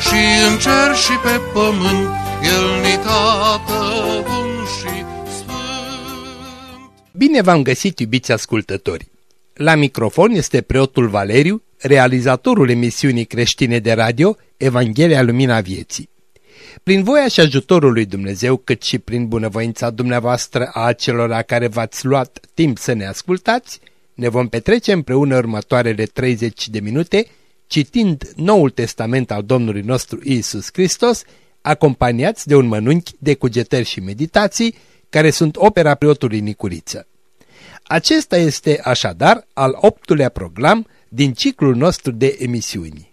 și în cer și pe pământ, El ni tată bun și sfânt. Bine v-am găsit, iubiți ascultători! La microfon este preotul Valeriu, realizatorul emisiunii creștine de radio Evanghelia Lumina Vieții. Prin voia și ajutorul lui Dumnezeu, cât și prin bunăvoința dumneavoastră a celor care v-ați luat timp să ne ascultați, ne vom petrece împreună următoarele 30 de minute citind Noul Testament al Domnului nostru Isus Hristos, acompaniați de un mănunchi de cugetări și meditații, care sunt opera preotului Nicuriță. Acesta este așadar al optulea program din ciclul nostru de emisiuni.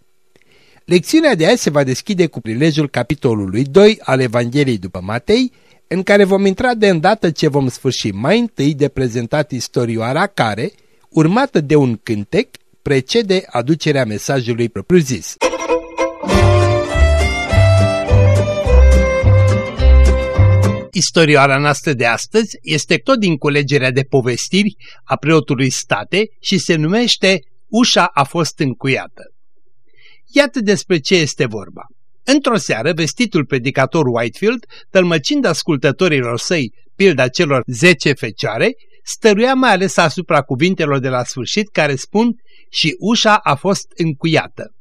Lecțiunea de azi se va deschide cu prilejul capitolului 2 al Evangheliei după Matei, în care vom intra de îndată ce vom sfârși mai întâi de prezentat istorioara care, urmată de un cântec, precede aducerea mesajului propriu-zis. Istorioara noastră de astăzi este tot din culegerea de povestiri a preotului state și se numește Ușa a fost încuiată. Iată despre ce este vorba. Într-o seară, vestitul predicator Whitefield, tălmăcind ascultătorilor săi pilda celor zece fecioare, stăruia mai ales asupra cuvintelor de la sfârșit care spun și ușa a fost încuiată.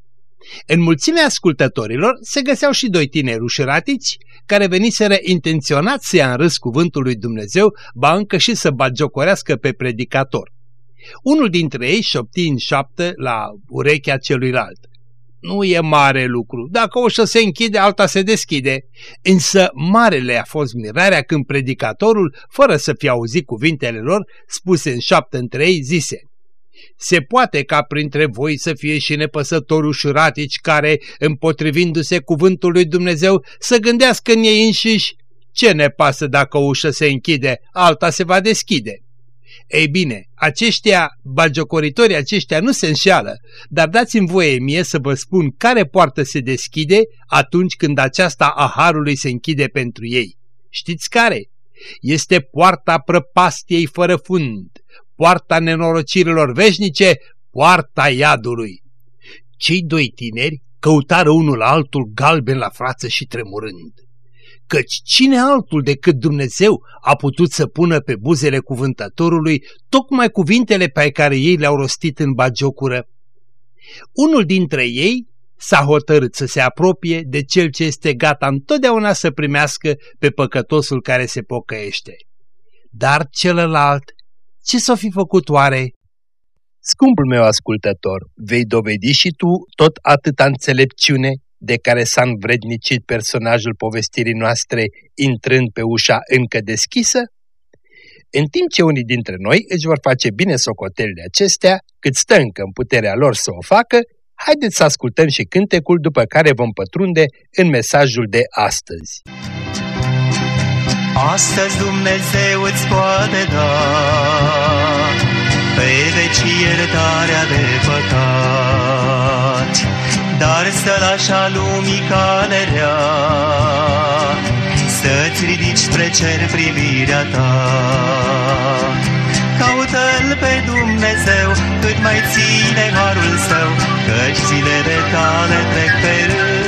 În mulțimea ascultătorilor se găseau și doi tineri ușuratici care veniseră intenționat să ia în râs cuvântul lui Dumnezeu, ba încă și să bagiocorească pe predicator. Unul dintre ei șopti în șaptă la urechea celuilalt. Nu e mare lucru, dacă o se închide, alta se deschide. Însă marele a fost mirarea când predicatorul, fără să fie auzit cuvintele lor, spuse în șaptă între ei, zise se poate ca printre voi să fie și nepăsători ușuratici care, împotrivindu-se cuvântului Dumnezeu, să gândească în ei înșiși ce ne pasă dacă o ușă se închide, alta se va deschide. Ei bine, aceștia, bagiocoritorii aceștia nu se înșeală, dar dați-mi voie mie să vă spun care poartă se deschide atunci când aceasta a Harului se închide pentru ei. Știți care? Este poarta prăpastiei fără fund, poarta nenorocirilor veșnice, poarta iadului. Cei doi tineri căutară unul altul galben la frață și tremurând. Căci cine altul decât Dumnezeu a putut să pună pe buzele cuvântătorului tocmai cuvintele pe care ei le-au rostit în bagiocură? Unul dintre ei s-a hotărât să se apropie de cel ce este gata întotdeauna să primească pe păcătosul care se pocăiește. Dar celălalt ce s-o fi făcut oare? Scumpul meu ascultător, vei dovedi și tu tot atâta înțelepciune de care s-a învrednicit personajul povestirii noastre intrând pe ușa încă deschisă? În timp ce unii dintre noi își vor face bine socotelile acestea, cât stă încă în puterea lor să o facă, haideți să ascultăm și cântecul după care vom pătrunde în mesajul de astăzi. Astăzi Dumnezeu îți poate da pe veci iertarea de păcat, dar să lași a lumii calerea, să-ți ridici spre cer privirea ta. Caută-L pe Dumnezeu cât mai ține harul său, căci zilele tale trec pe rând, că curând te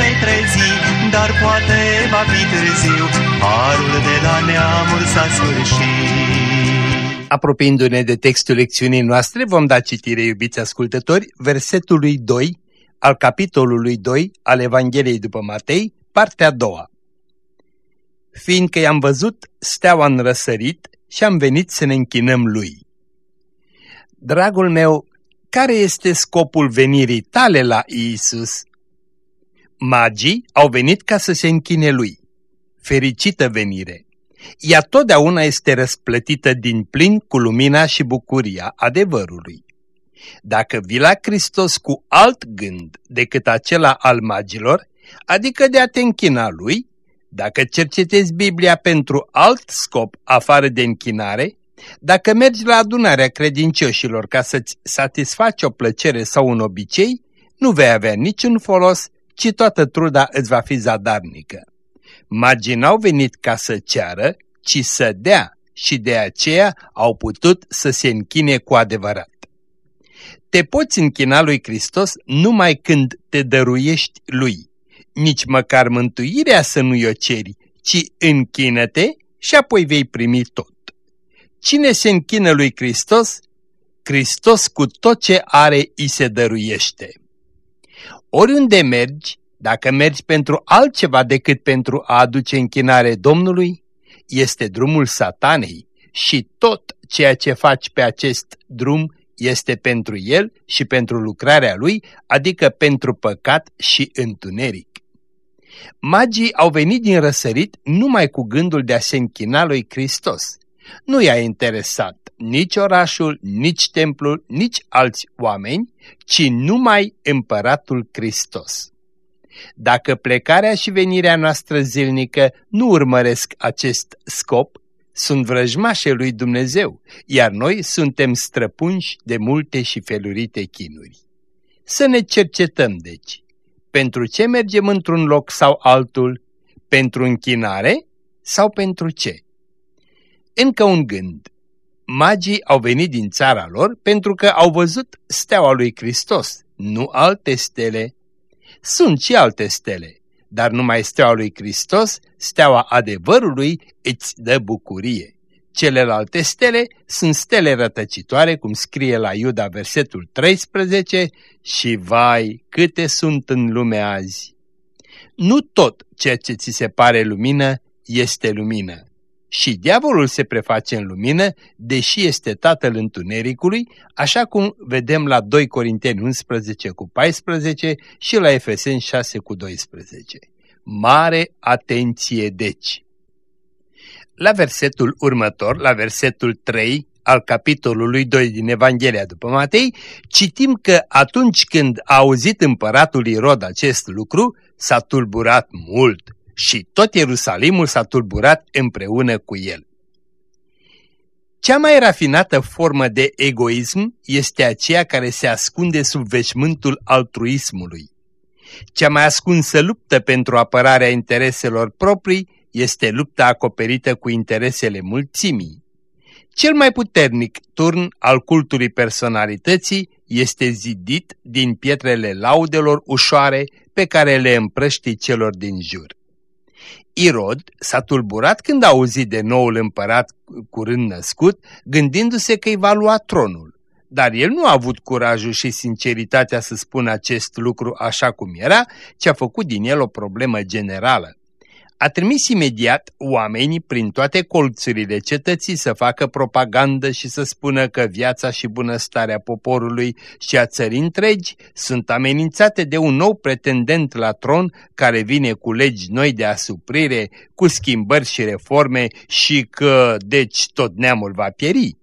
vei trezi, dar poate va fi târziu, harul de la neamuri s-a sfârșit. Apropiindu-ne de textul lecțiunii noastre, vom da citire, iubiți ascultători, versetului 2 al capitolului 2 al Evangheliei după Matei, partea a doua. Fiindcă i-am văzut steaua în răsărit și am venit să ne închinăm lui. Dragul meu, care este scopul venirii tale la Isus? Magii au venit ca să se închine lui. Fericită venire! Ea totdeauna este răsplătită din plin cu lumina și bucuria adevărului. Dacă vii la Hristos cu alt gând decât acela al magilor, adică de a te închina lui, dacă cercetezi Biblia pentru alt scop afară de închinare, dacă mergi la adunarea credincioșilor ca să-ți satisfaci o plăcere sau un obicei, nu vei avea niciun folos, ci toată truda îți va fi zadarnică. Magii n-au venit ca să ceară, ci să dea și de aceea au putut să se închine cu adevărat. Te poți închina lui Hristos numai când te dăruiești lui. Nici măcar mântuirea să nu-i o ceri, ci închină-te și apoi vei primi tot. Cine se închină lui Hristos, Hristos cu tot ce are îi se dăruiește. Oriunde mergi, dacă mergi pentru altceva decât pentru a aduce închinare Domnului, este drumul satanei și tot ceea ce faci pe acest drum este pentru el și pentru lucrarea lui, adică pentru păcat și întuneric. Magii au venit din răsărit numai cu gândul de a se închina lui Hristos. Nu i-a interesat nici orașul, nici templul, nici alți oameni, ci numai împăratul Hristos. Dacă plecarea și venirea noastră zilnică nu urmăresc acest scop, sunt vrăjmașe lui Dumnezeu, iar noi suntem străpunși de multe și felurite chinuri. Să ne cercetăm, deci. Pentru ce mergem într-un loc sau altul? Pentru închinare sau pentru ce? Încă un gând. Magii au venit din țara lor pentru că au văzut steaua lui Hristos, nu alte stele. Sunt și alte stele, dar numai steaua lui Hristos, steaua adevărului, îți dă bucurie. Celelalte stele sunt stele rătăcitoare, cum scrie la Iuda versetul 13, și vai, câte sunt în lume azi! Nu tot ceea ce ți se pare lumină este lumină. Și diavolul se preface în lumină, deși este tatăl întunericului, așa cum vedem la 2 Corinteni 11 cu 14 și la Efeseni 6 cu 12. Mare atenție deci! La versetul următor, la versetul 3 al capitolului 2 din Evanghelia după Matei, citim că atunci când a auzit împăratul Irod acest lucru, s-a tulburat mult și tot Ierusalimul s-a tulburat împreună cu el. Cea mai rafinată formă de egoism este aceea care se ascunde sub veșmântul altruismului. Cea mai ascunsă luptă pentru apărarea intereselor proprii este lupta acoperită cu interesele mulțimii. Cel mai puternic turn al cultului personalității este zidit din pietrele laudelor ușoare pe care le împrăști celor din jur. Irod s-a tulburat când a auzit de noul împărat curând născut, gândindu-se că îi va lua tronul. Dar el nu a avut curajul și sinceritatea să spună acest lucru așa cum era, ci a făcut din el o problemă generală a trimis imediat oamenii prin toate colțurile cetății să facă propagandă și să spună că viața și bunăstarea poporului și a țării întregi sunt amenințate de un nou pretendent la tron care vine cu legi noi de asuprire, cu schimbări și reforme și că, deci, tot neamul va pieri.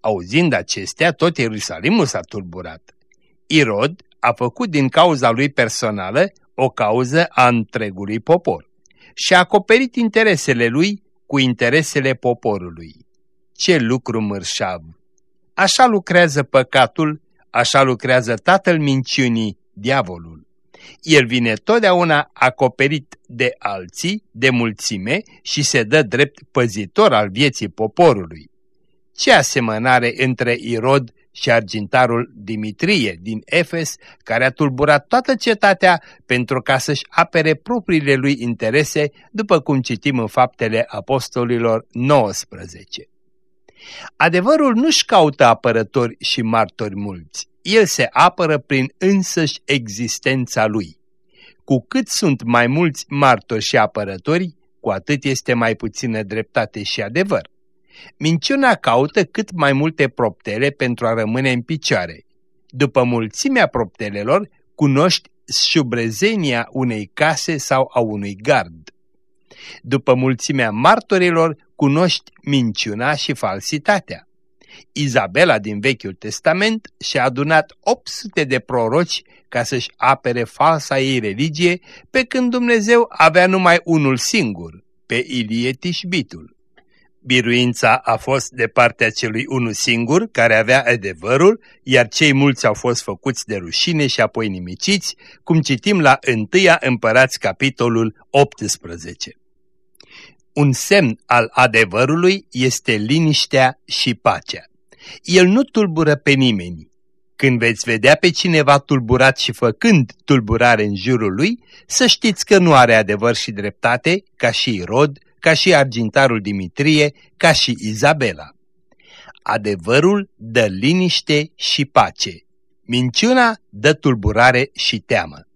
Auzind acestea, tot Ierusalimul s-a tulburat. Irod a făcut din cauza lui personală o cauză a întregului popor și a acoperit interesele lui cu interesele poporului. Ce lucru mărșav! Așa lucrează păcatul, așa lucrează tatăl minciunii, diavolul. El vine totdeauna acoperit de alții, de mulțime și se dă drept păzitor al vieții poporului. Ce asemănare între Irod și argintarul Dimitrie din Efes, care a tulburat toată cetatea pentru ca să-și apere propriile lui interese, după cum citim în faptele apostolilor 19. Adevărul nu-și caută apărători și martori mulți, el se apără prin însăși existența lui. Cu cât sunt mai mulți martori și apărători, cu atât este mai puțină dreptate și adevăr. Minciuna caută cât mai multe proptele pentru a rămâne în picioare. După mulțimea proptelelor, cunoști șubrezenia unei case sau a unui gard. După mulțimea martorilor, cunoști minciuna și falsitatea. Izabela din Vechiul Testament și-a adunat 800 de proroci ca să-și apere falsa ei religie, pe când Dumnezeu avea numai unul singur, pe Ilie Tișbitul. Biruința a fost de partea celui unul singur, care avea adevărul, iar cei mulți au fost făcuți de rușine și apoi nimiciți, cum citim la 1 Împărați capitolul 18. Un semn al adevărului este liniștea și pacea. El nu tulbură pe nimeni. Când veți vedea pe cineva tulburat și făcând tulburare în jurul lui, să știți că nu are adevăr și dreptate, ca și Irod, ca și argintarul Dimitrie, ca și Izabela. Adevărul dă liniște și pace. Minciuna dă tulburare și teamă.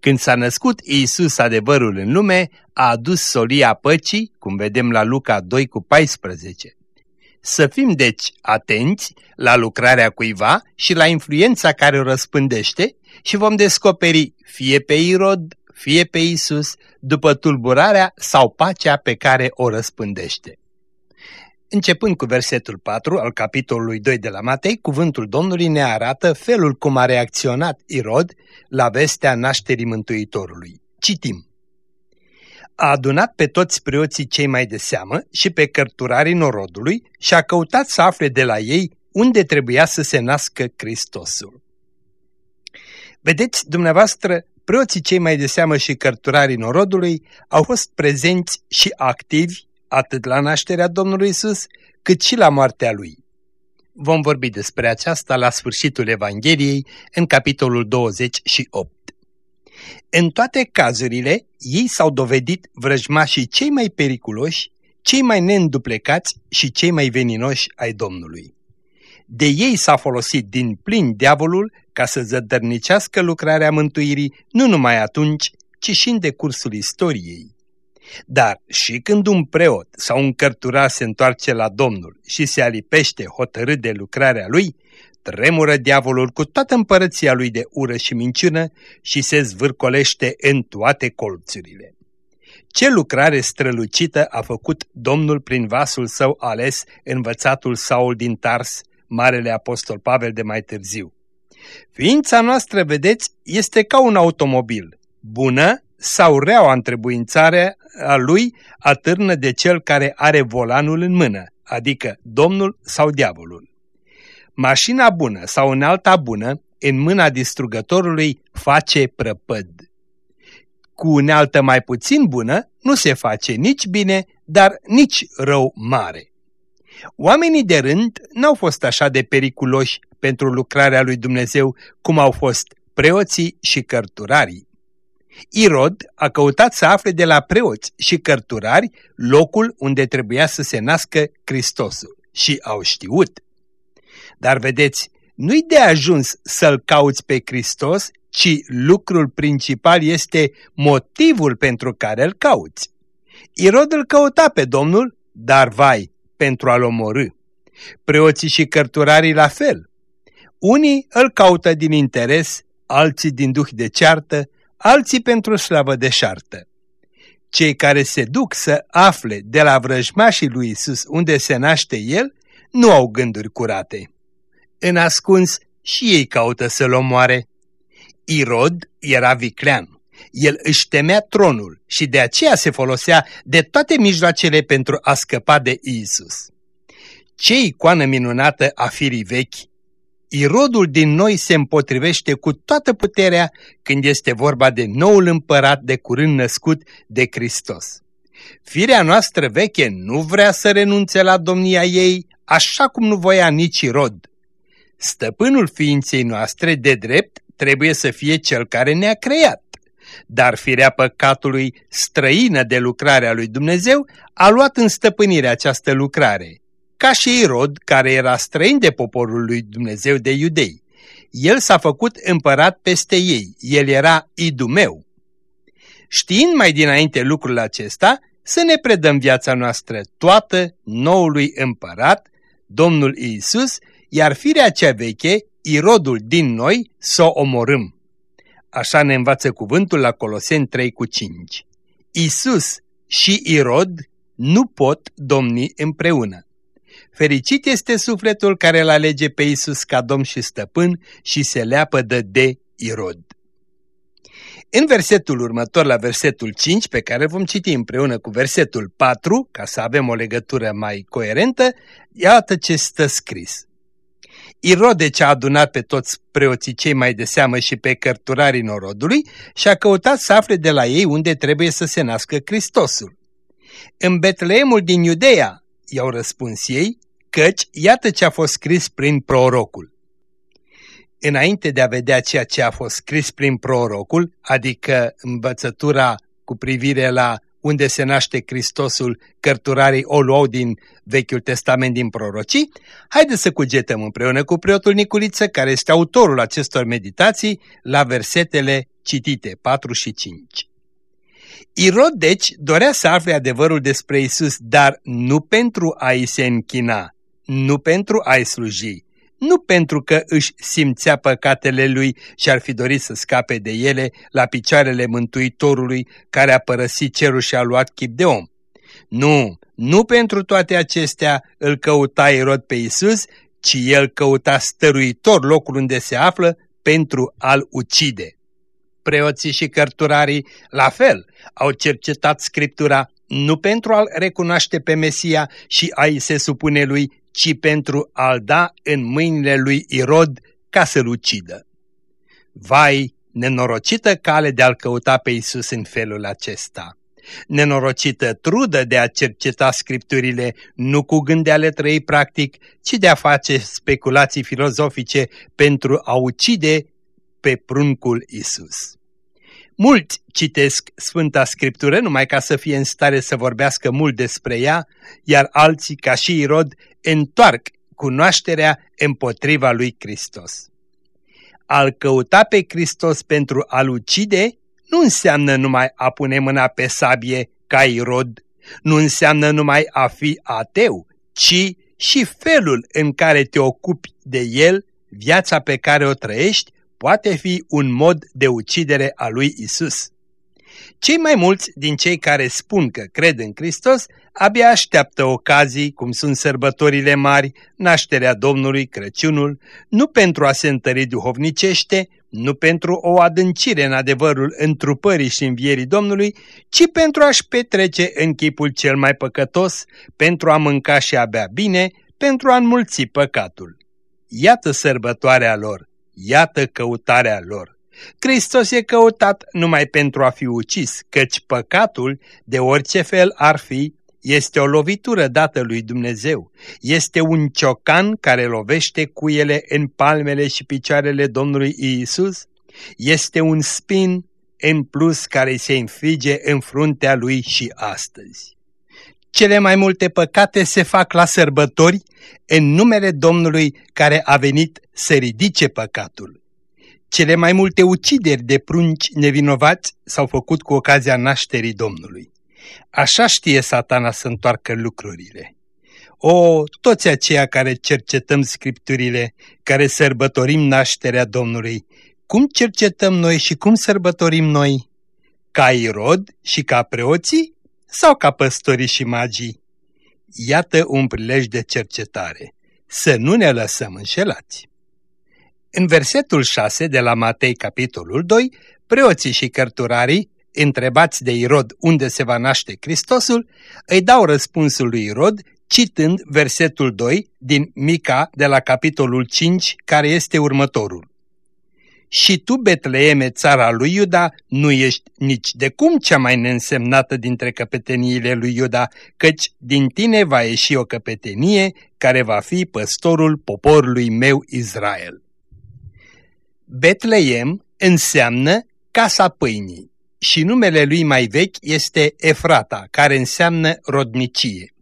Când s-a născut Iisus adevărul în lume, a adus solia păcii, cum vedem la Luca 2 cu 14. Să fim deci atenți la lucrarea cuiva și la influența care o răspândește și vom descoperi fie pe Irod, fie pe Isus, după tulburarea sau pacea pe care o răspândește. Începând cu versetul 4 al capitolului 2 de la Matei, cuvântul Domnului ne arată felul cum a reacționat Irod la vestea nașterii Mântuitorului. Citim. A adunat pe toți preoții cei mai de seamă și pe cărturarii norodului și a căutat să afle de la ei unde trebuia să se nască Hristosul. Vedeți, dumneavoastră, preoții cei mai de seamă și cărturarii norodului au fost prezenți și activi atât la nașterea Domnului Isus, cât și la moartea Lui. Vom vorbi despre aceasta la sfârșitul Evangheliei, în capitolul 28. În toate cazurile, ei s-au dovedit vrăjmașii cei mai periculoși, cei mai neînduplecați și cei mai veninoși ai Domnului. De ei s-a folosit din plin diavolul ca să zădărnicească lucrarea mântuirii nu numai atunci, ci și în decursul istoriei. Dar și când un preot sau un cărturar se întoarce la Domnul și se alipește hotărât de lucrarea lui, tremură diavolul cu toată împărăția lui de ură și minciună și se zvârcolește în toate colțurile. Ce lucrare strălucită a făcut Domnul prin vasul său ales, învățatul Saul din Tars, Marele Apostol Pavel de mai târziu. Ființa noastră, vedeți, este ca un automobil, bună sau reaua întrebuințare a lui atârnă de cel care are volanul în mână, adică Domnul sau diavolul. Mașina bună sau în alta bună, în mâna distrugătorului, face prăpăd. Cu unealtă mai puțin bună, nu se face nici bine, dar nici rău mare. Oamenii de rând n-au fost așa de periculoși pentru lucrarea lui Dumnezeu cum au fost preoții și cărturarii. Irod a căutat să afle de la preoți și cărturari locul unde trebuia să se nască Hristosul și au știut. Dar vedeți, nu-i de ajuns să-L cauți pe Hristos, ci lucrul principal este motivul pentru care îl cauți. Irod îl căuta pe Domnul, dar vai, pentru a-l omorâ. Preoții și cărturarii la fel. Unii îl caută din interes, alții din duh de ceartă, alții pentru slavă de șartă. Cei care se duc să afle de la vrăjmașii lui Isus unde se naște El, nu au gânduri curate. În ascuns și ei caută să-l omoare. Irod era viclean. El își temea tronul și de aceea se folosea de toate mijloacele pentru a scăpa de Isus. Ce icoană minunată a firii vechi Irodul din noi se împotrivește cu toată puterea când este vorba de noul împărat de curând născut de Hristos. Firea noastră veche nu vrea să renunțe la domnia ei, așa cum nu voia nici Irod. Stăpânul ființei noastre, de drept, trebuie să fie cel care ne-a creat. Dar firea păcatului, străină de lucrarea lui Dumnezeu, a luat în stăpânire această lucrare ca și Irod, care era străin de poporul lui Dumnezeu de iudei. El s-a făcut împărat peste ei, el era idumeu. Știind mai dinainte lucrul acesta, să ne predăm viața noastră toată noului împărat, Domnul Iisus, iar firea cea veche, Irodul din noi, să o omorâm. Așa ne învață cuvântul la Coloseni 3 cu 5. Isus și Irod nu pot domni împreună. Fericit este sufletul care îl alege pe Isus ca Domn și Stăpân și se leapădă de Irod. În versetul următor, la versetul 5, pe care vom citi împreună cu versetul 4, ca să avem o legătură mai coerentă, iată ce stă scris. Irode ce a adunat pe toți preoții cei mai de seamă și pe cărturarii norodului și a căutat să afle de la ei unde trebuie să se nască Hristosul. În Betleemul din Iudeea, i-au răspuns ei, căci iată ce a fost scris prin prorocul. Înainte de a vedea ceea ce a fost scris prin prorocul, adică învățătura cu privire la unde se naște Hristosul, cărturarii o luau din Vechiul Testament din prorocii, haideți să cugetăm împreună cu preotul Niculiță, care este autorul acestor meditații, la versetele citite, 4 și 5. Irod, deci, dorea să afle adevărul despre Isus, dar nu pentru a-i se închina, nu pentru a-i sluji, nu pentru că își simțea păcatele lui și ar fi dorit să scape de ele la picioarele Mântuitorului care a părăsit cerul și a luat chip de om. Nu, nu pentru toate acestea îl căuta Irod pe Isus, ci el căuta stăruitor locul unde se află pentru a-l ucide. Preoții și cărturarii, la fel, au cercetat Scriptura nu pentru a-L recunoaște pe Mesia și a-i se supune lui, ci pentru a-l da în mâinile lui Irod ca să-l ucidă. Vai, nenorocită cale de a-l căuta pe Isus în felul acesta! Nenorocită trudă de a cerceta scripturile, nu cu gând de a le trăi practic, ci de a face speculații filozofice pentru a ucide pe pruncul Isus. Mulți citesc Sfânta Scriptură numai ca să fie în stare să vorbească mult despre ea, iar alții, ca și Irod, întoarc cunoașterea împotriva lui Hristos. Al căuta pe Hristos pentru a-L ucide nu înseamnă numai a pune mâna pe sabie ca Irod, nu înseamnă numai a fi ateu, ci și felul în care te ocupi de el, viața pe care o trăiești, poate fi un mod de ucidere a lui Isus. Cei mai mulți din cei care spun că cred în Hristos abia așteaptă ocazii, cum sunt sărbătorile mari, nașterea Domnului, Crăciunul, nu pentru a se întări duhovnicește, nu pentru o adâncire în adevărul întrupării și învierii Domnului, ci pentru a-și petrece în chipul cel mai păcătos, pentru a mânca și a bea bine, pentru a înmulți păcatul. Iată sărbătoarea lor, Iată căutarea lor. Hristos e căutat numai pentru a fi ucis, căci păcatul, de orice fel ar fi, este o lovitură dată lui Dumnezeu. Este un ciocan care lovește cu ele în palmele și picioarele Domnului Iisus. Este un spin în plus care se înfige în fruntea lui și astăzi. Cele mai multe păcate se fac la sărbători în numele Domnului care a venit să ridice păcatul. Cele mai multe ucideri de prunci nevinovați s-au făcut cu ocazia nașterii Domnului. Așa știe satana să întoarcă lucrurile. O, toți aceia care cercetăm scripturile, care sărbătorim nașterea Domnului, cum cercetăm noi și cum sărbătorim noi? Ca Irod și ca preoții sau ca păstorii și magii? Iată un prilej de cercetare. Să nu ne lăsăm înșelați. În versetul 6 de la Matei, capitolul 2, preoții și cărturarii, întrebați de Irod unde se va naște Hristosul, îi dau răspunsul lui Irod citând versetul 2 din Mica de la capitolul 5, care este următorul. Și tu, Betleeme, țara lui Iuda, nu ești nici de cum cea mai neînsemnată dintre căpeteniile lui Iuda, căci din tine va ieși o căpetenie care va fi păstorul poporului meu Israel. Betleem înseamnă casa pâinii și numele lui mai vechi este Efrata, care înseamnă rodnicie.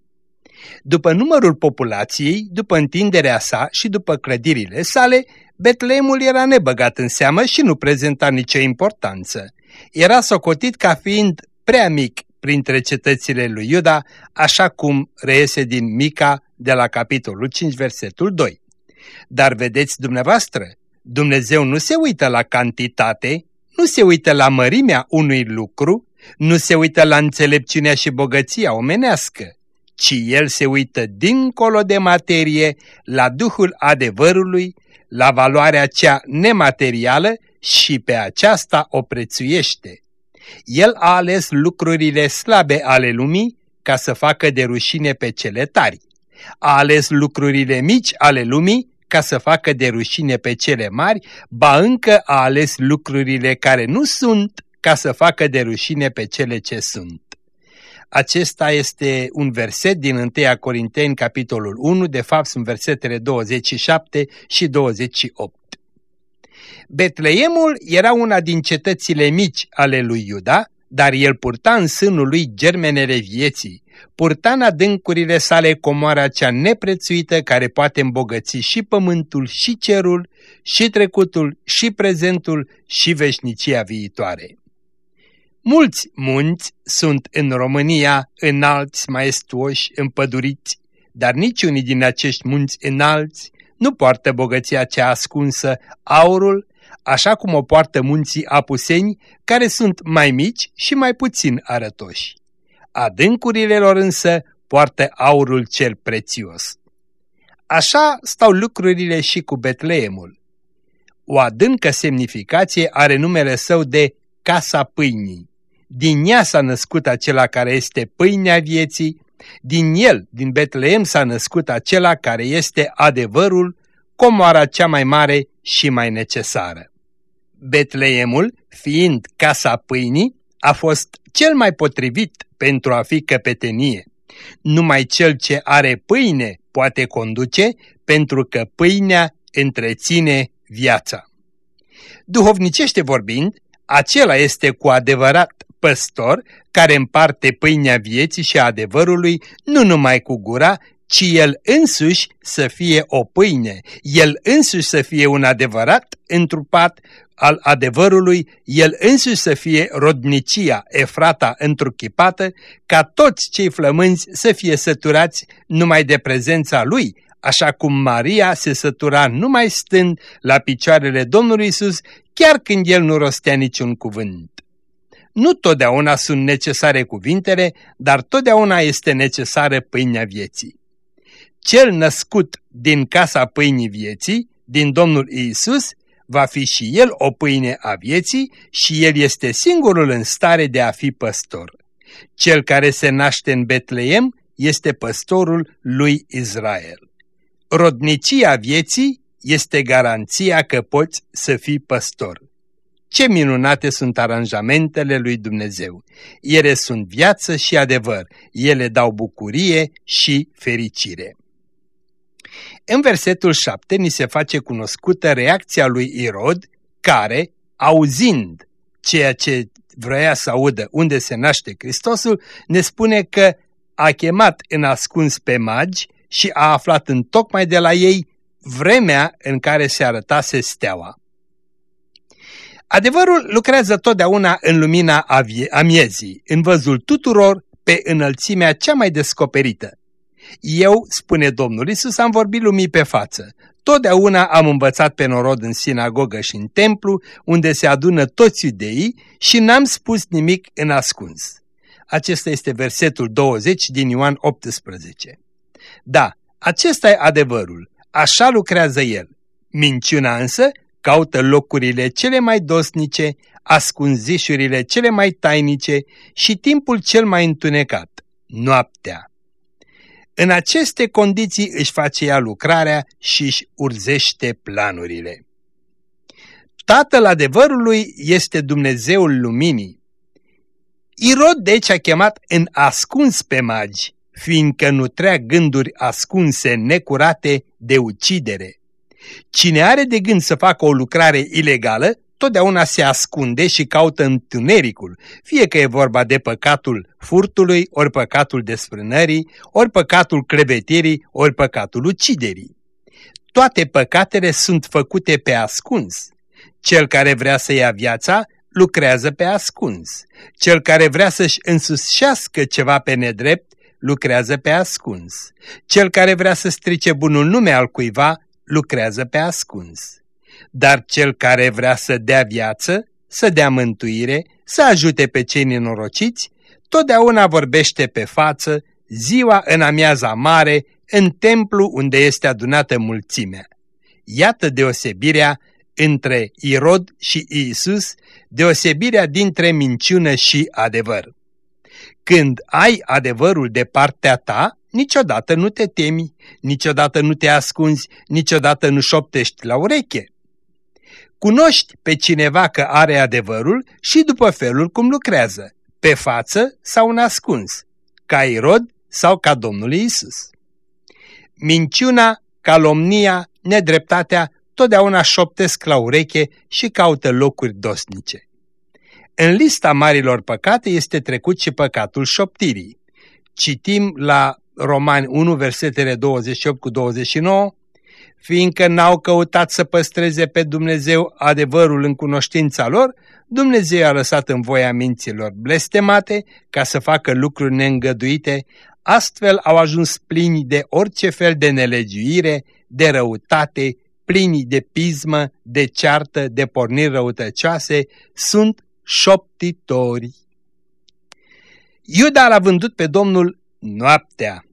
După numărul populației, după întinderea sa și după clădirile sale, Betleemul era nebăgat în seamă și nu prezenta nicio importanță. Era socotit ca fiind prea mic printre cetățile lui Iuda, așa cum reiese din Mica de la capitolul 5, versetul 2. Dar vedeți dumneavoastră, Dumnezeu nu se uită la cantitate, nu se uită la mărimea unui lucru, nu se uită la înțelepciunea și bogăția omenească, ci el se uită dincolo de materie la Duhul adevărului, la valoarea cea nematerială și pe aceasta o prețuiește. El a ales lucrurile slabe ale lumii ca să facă de rușine pe cele tari. A ales lucrurile mici ale lumii ca să facă de rușine pe cele mari, ba încă a ales lucrurile care nu sunt ca să facă de rușine pe cele ce sunt. Acesta este un verset din 1 Corinteni, capitolul 1, de fapt sunt versetele 27 și 28. Betleemul era una din cetățile mici ale lui Iuda, dar el purta în sânul lui germenele vieții, purta în adâncurile sale comoara cea neprețuită care poate îmbogăți și pământul și cerul, și trecutul, și prezentul, și veșnicia viitoare. Mulți munți sunt în România înalți, maestuoși, împăduriți, dar niciunii din acești munți înalți nu poartă bogăția cea ascunsă, aurul, așa cum o poartă munții apuseni, care sunt mai mici și mai puțin arătoși. Adâncurile lor însă poartă aurul cel prețios. Așa stau lucrurile și cu Betleemul. O adâncă semnificație are numele său de Casa Pâinii. Din ea s-a născut acela care este pâinea vieții, din el, din Betleem, s-a născut acela care este adevărul, comoara cea mai mare și mai necesară. Betleemul, fiind casa pâinii, a fost cel mai potrivit pentru a fi căpetenie. Numai cel ce are pâine poate conduce, pentru că pâinea întreține viața. Duhovnicește vorbind, acela este cu adevărat păstor care împarte pâinea vieții și adevărului nu numai cu gura, ci el însuși să fie o pâine, el însuși să fie un adevărat întrupat al adevărului, el însuși să fie rodnicia, efrata întruchipată, ca toți cei flămânzi să fie săturați numai de prezența lui, așa cum Maria se sătura numai stând la picioarele Domnului Isus, chiar când el nu rostea niciun cuvânt. Nu totdeauna sunt necesare cuvintele, dar totdeauna este necesară pâinea vieții. Cel născut din casa pâinii vieții, din Domnul Iisus, va fi și el o pâine a vieții și el este singurul în stare de a fi păstor. Cel care se naște în Betleem este păstorul lui Israel. Rodnicia vieții este garanția că poți să fii păstor. Ce minunate sunt aranjamentele lui Dumnezeu! Ele sunt viață și adevăr, ele dau bucurie și fericire. În versetul 7 ni se face cunoscută reacția lui Irod, care, auzind ceea ce vrea să audă unde se naște Hristosul, ne spune că a chemat în ascuns pe magi și a aflat în tocmai de la ei vremea în care se arătase steaua. Adevărul lucrează totdeauna în lumina amiezii, în văzul tuturor pe înălțimea cea mai descoperită. Eu, spune Domnul Isus, am vorbit lumii pe față. Totdeauna am învățat pe norod în sinagogă și în templu, unde se adună toți iudeii și n-am spus nimic în ascuns. Acesta este versetul 20 din Ioan 18. Da, acesta e adevărul. Așa lucrează el. Minciuna însă caută locurile cele mai dosnice, ascunzișurile cele mai tainice și timpul cel mai întunecat, noaptea. În aceste condiții își face ea lucrarea și își urzește planurile. Tatăl adevărului este Dumnezeul luminii. Irod deci a chemat în ascuns pe magi, fiindcă nutrea gânduri ascunse, necurate de ucidere. Cine are de gând să facă o lucrare ilegală, totdeauna se ascunde și caută întunericul, fie că e vorba de păcatul furtului, ori păcatul desfrânării, ori păcatul clevetirii, ori păcatul uciderii. Toate păcatele sunt făcute pe ascuns. Cel care vrea să ia viața, lucrează pe ascuns. Cel care vrea să-și însușească ceva pe nedrept, lucrează pe ascuns. Cel care vrea să strice bunul nume al cuiva, lucrează pe ascuns. Dar cel care vrea să dea viață, să dea mântuire, să ajute pe cei nenorociți, totdeauna vorbește pe față, ziua în amiaza mare, în templu unde este adunată mulțimea. Iată deosebirea între Irod și Isus, deosebirea dintre minciună și adevăr. Când ai adevărul de partea ta, niciodată nu te temi, niciodată nu te ascunzi, niciodată nu șoptești la ureche. Cunoști pe cineva că are adevărul și după felul cum lucrează, pe față sau în ascuns, ca Irod sau ca Domnul Isus. Minciuna, calomnia, nedreptatea totdeauna șoptesc la ureche și caută locuri dosnice. În lista marilor păcate este trecut și păcatul șoptirii. Citim la Romani 1, versetele 28 cu 29, fiindcă n-au căutat să păstreze pe Dumnezeu adevărul în cunoștința lor, Dumnezeu a lăsat în voia minților blestemate ca să facă lucruri neîngăduite, astfel au ajuns plini de orice fel de nelegiuire, de răutate, plini de pismă, de ceartă, de porniri răutăcioase, sunt șoptitori. Iuda l-a vândut pe Domnul noaptea.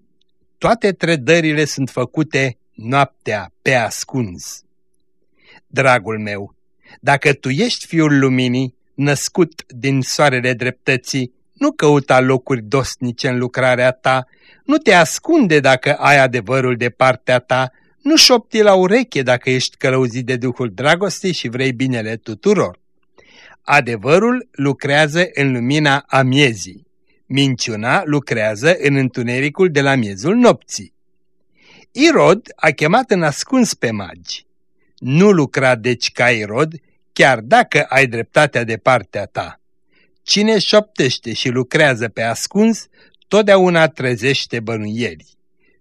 Toate trădările sunt făcute noaptea pe ascuns. Dragul meu, dacă tu ești fiul luminii, născut din soarele dreptății, nu căuta locuri dosnice în lucrarea ta, nu te ascunde dacă ai adevărul de partea ta, nu șopti la ureche dacă ești călăuzit de Duhul Dragostei și vrei binele tuturor. Adevărul lucrează în lumina amiezii. Minciuna lucrează în întunericul de la miezul nopții. Irod a chemat în ascuns pe magi. Nu lucra deci ca Irod, chiar dacă ai dreptatea de partea ta. Cine șoptește și lucrează pe ascuns, totdeauna trezește bănuieli.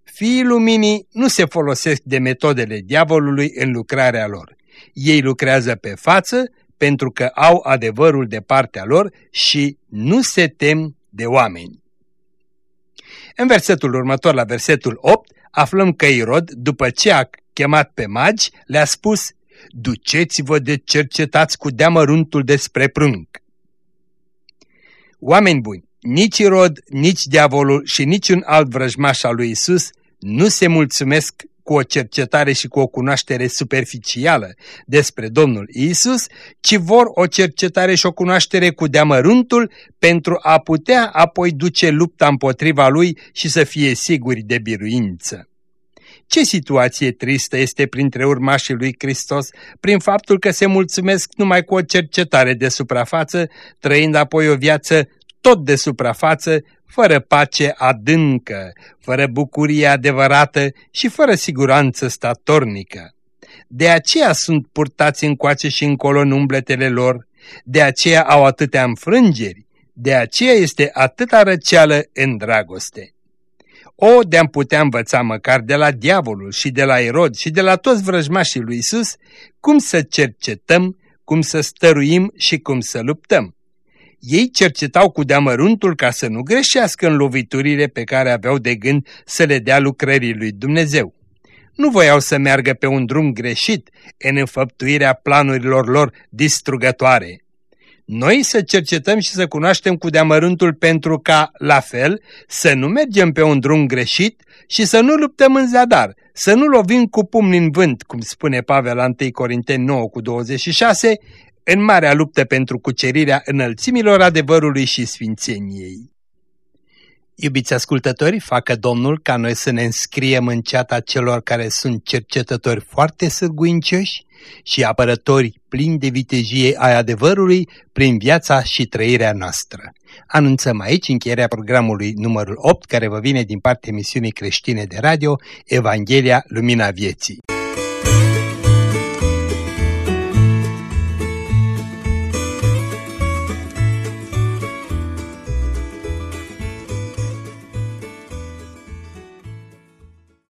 Fiii luminii nu se folosesc de metodele diavolului în lucrarea lor. Ei lucrează pe față pentru că au adevărul de partea lor și nu se tem de oameni. În versetul următor, la versetul 8, aflăm că Irod, după ce a chemat pe magi, le-a spus, Duceți-vă de cercetați cu deamăruntul despre prânc. Oameni buni, nici Irod, nici diavolul și niciun alt vrăjmaș al lui Isus nu se mulțumesc cu o cercetare și cu o cunoaștere superficială despre Domnul Isus, ci vor o cercetare și o cunoaștere cu deamăruntul pentru a putea apoi duce lupta împotriva lui și să fie siguri de biruință. Ce situație tristă este printre urmașii lui Hristos prin faptul că se mulțumesc numai cu o cercetare de suprafață, trăind apoi o viață tot de suprafață, fără pace adâncă, fără bucurie adevărată și fără siguranță statornică. De aceea sunt purtați încoace și încolo în umbletele lor, de aceea au atâtea înfrângeri, de aceea este atâta răceală în dragoste. O, de-am putea învăța măcar de la diavolul și de la Erod și de la toți vrăjmașii lui Isus, cum să cercetăm, cum să stăruim și cum să luptăm. Ei cercetau cu deamăruntul ca să nu greșească în loviturile pe care aveau de gând să le dea lucrării lui Dumnezeu. Nu voiau să meargă pe un drum greșit în înfăptuirea planurilor lor distrugătoare. Noi să cercetăm și să cunoaștem cu deamăruntul pentru ca, la fel, să nu mergem pe un drum greșit și să nu luptăm în zadar, să nu lovim cu pumni în vânt, cum spune Pavel la 1 Corinteni 9 cu 26, în marea luptă pentru cucerirea înălțimilor adevărului și sfințeniei. Iubiți ascultători, facă Domnul ca noi să ne înscriem în ceata celor care sunt cercetători foarte sârguincioși și apărători plini de vitejie ai adevărului prin viața și trăirea noastră. Anunțăm aici încheierea programului numărul 8 care vă vine din partea emisiunii creștine de radio Evanghelia Lumina Vieții.